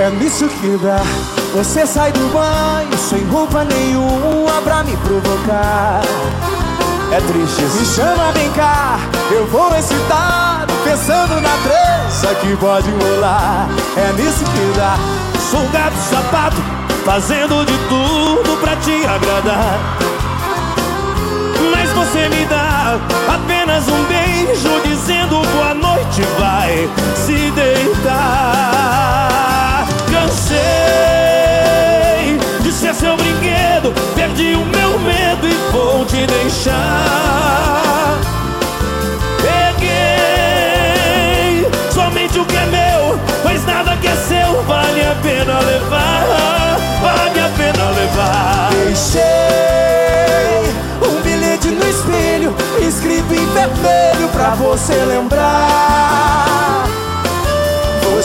É nisso que dá. Você sai do banho sem roupa nenhuma pra me provocar. É triste. Me chama, vem cá, eu vou excitado, pensando na trança que pode rolar. É nisso que dá. Sou gato sapato, fazendo de tudo pra te agradar. Mas você me dá perdi o meu medo e vou te deixar. Peguei somente o que é meu, pois nada que é seu vale a pena levar, vale a pena levar. Deixei um bilhete no espelho, escrito em vermelho pra você lembrar.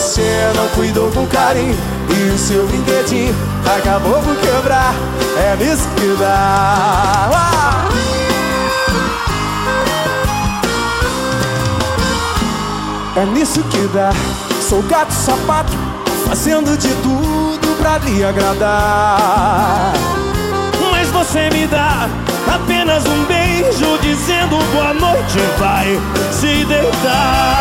Você não cuidou com carinho e o seu brinquedinho acabou por quebrar. É nisso que dá. É nisso que dá. Sou gato sapato, fazendo de tudo pra lhe agradar. Mas você me dá apenas um beijo dizendo boa noite, vai se deitar.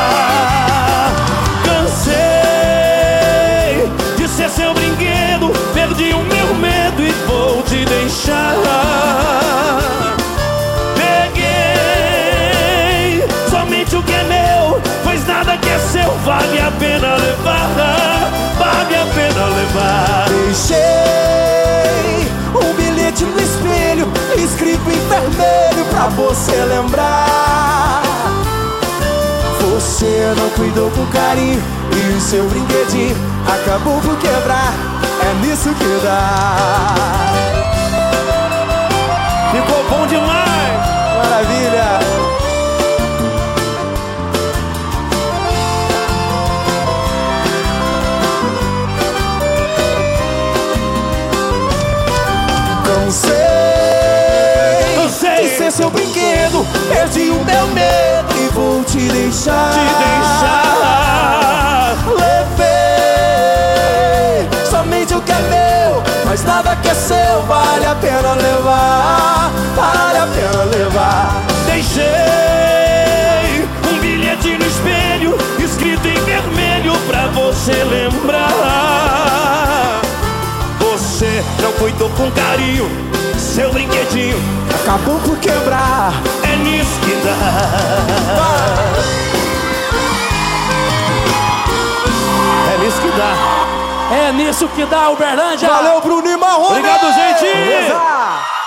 Vale a pena levar, vale a pena levar. Deixei um bilhete no espelho, escrito em vermelho pra você lembrar. Você não cuidou com carinho e o seu brinquedinho acabou por quebrar. É nisso que dá. Cansei Cansei. de ser seu brinquedo, perdi o meu medo e vou te deixar. Te deixar. Levei somente o que é meu, mas nada que é seu vale a pena levar. Vale a pena levar. Deixei um bilhete no espelho, escrito em vermelho pra você lembrar. Muito com carinho, seu brinquedinho. Acabou por quebrar, é nisso que dá. É nisso que dá. É nisso que dá, Uberlândia. Valeu, Bruno e Marrone Obrigado, gente. Beleza.